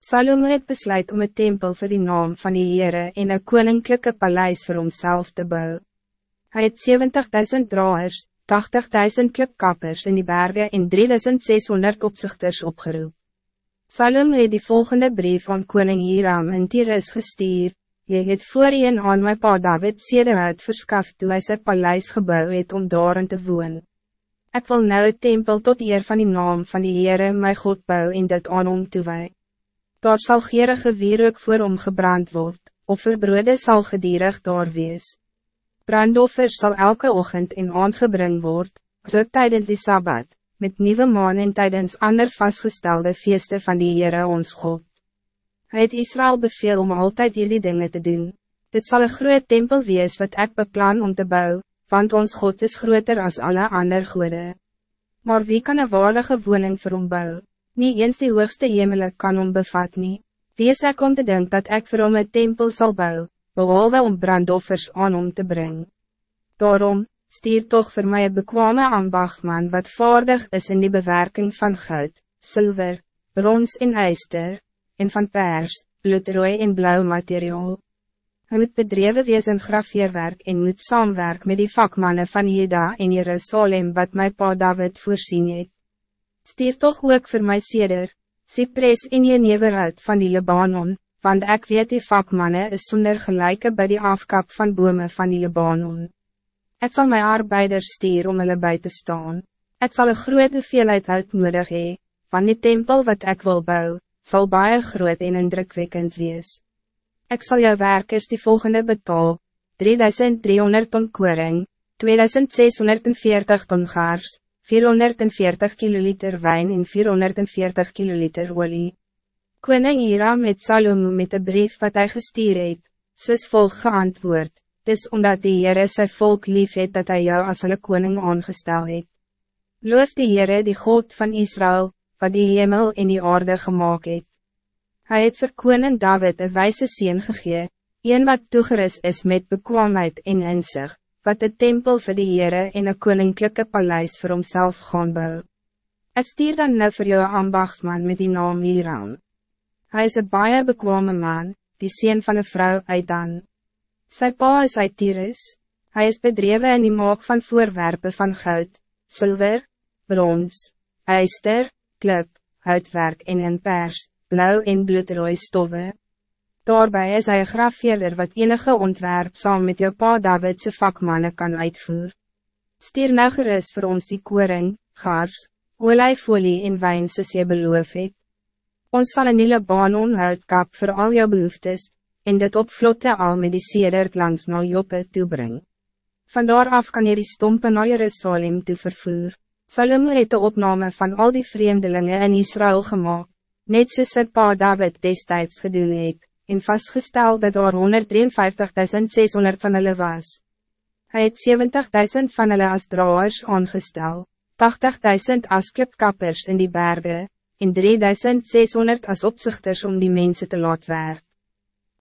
Salome het besluit om een tempel voor die naam van die Heere en een koninklijke paleis voor homself te bouwen. Hij het 70.000 draaiers, 80.000 klipkappers in die bergen en 3.600 opzichters opgeroep. Salome het die volgende brief van koning Hiram in Tyrus gestuur, Je het voorheen aan my pa David sederhout verskaf toe hy sy paleis gebouw het om daarin te woon. Ik wil nou het tempel tot eer van die naam van die Heere my God bou en dit aan hom toewee. Daar sal gerige wierook voor hom gebrand word, of verbrode sal gedierig daar wees. Brandoffers zal elke ochtend in aand gebring word, so tijdens die Sabbat, met nieuwe maan en tijdens ander vastgestelde feesten van die Heere ons God. Hij het Israël beveel om altijd jullie dingen te doen. Dit zal een groot tempel wees wat ik beplan om te bouwen, want ons God is groter als alle andere goede. Maar wie kan een waardige woning vir hom bou? Niet eens die hoogste hemelen kan hom bevat nie. Wie is ek om te denken dat ik vir hom een tempel zal bouwen, behalve om brandoffers aan hom te brengen? Daarom, stier toch voor mij een bekwame ambachtman wat vaardig is in die bewerking van goud, zilver, brons en ijster, en van pers, bloedrooi en blauw materiaal. Hij moet bedreven wees in grafeerwerk en moet saamwerk met die vakmannen van Jeda en Jerusalem wat my pa David voorzien het. Stier toch ook voor my seder, Cypress en Jenever uit van die Libanon, want ik weet die vakmannen is zonder gelijke bij die afkap van bomen van die Libanon. Ik zal mijn arbeiders stier om hulle bij te staan. Ik zal een grote veelheid uitnodig hee, van die tempel wat ik wil bouwen zal baie groot en indrukwekkend wees. Ik zal jou werkers die volgende betaal, 3300 ton koring, 2640 ton gaars, 440 kiloliter wijn en 440 kiloliter olie. Koning Hiram met Salomo met de brief wat hij gestuur het, soos volg geantwoord, dis omdat die Heere sy volk lief het dat hij jou als hulle koning aangestel het. Loof die Heere die God van Israël, wat die hemel en die aarde gemaakt het. Hij het vir koning David een wijze sien gegee, een wat toegeris is met bekwaamheid en inzicht, wat de tempel vir die Heere en een koninklijke paleis voor homself gaan bou. Ek stuur dan nou vir jou ambachtsman met die naam Hiram. Hij is een baie bekwame man, die sien van een vrouw uit dan. Sy pa is uit Tyrus, hy is bedreven in die maak van voorwerpen van goud, zilver, brons, ijster, klip, houtwerk en in pers, blauw en bloedrooi stoffe. Daarbij is hij een grafveerder wat enige ontwerp saam met jou pa Davidse vakmannen kan uitvoer. Stier nou gerust voor ons die koring, gars, olijfolie en wijn soos jy beloof het. Ons sal een hele baan onhoud kap voor al jou behoeftes, en dit op vlotte al met die sedert langs na Joppe toebring. Vandaar af kan jy die stompen na Jerusalem toe vervoer. Salomo het de opname van al die vreemdelingen in Israël gemaakt, net soos sy pa David destijds gedoen het, en vastgestel dat er 153.600 van hulle was. Hij het 70.000 van hulle as draaiers aangestel, 80.000 as klipkappers in die bergen, en 3.600 as opzichters om die mensen te laat werk.